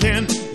can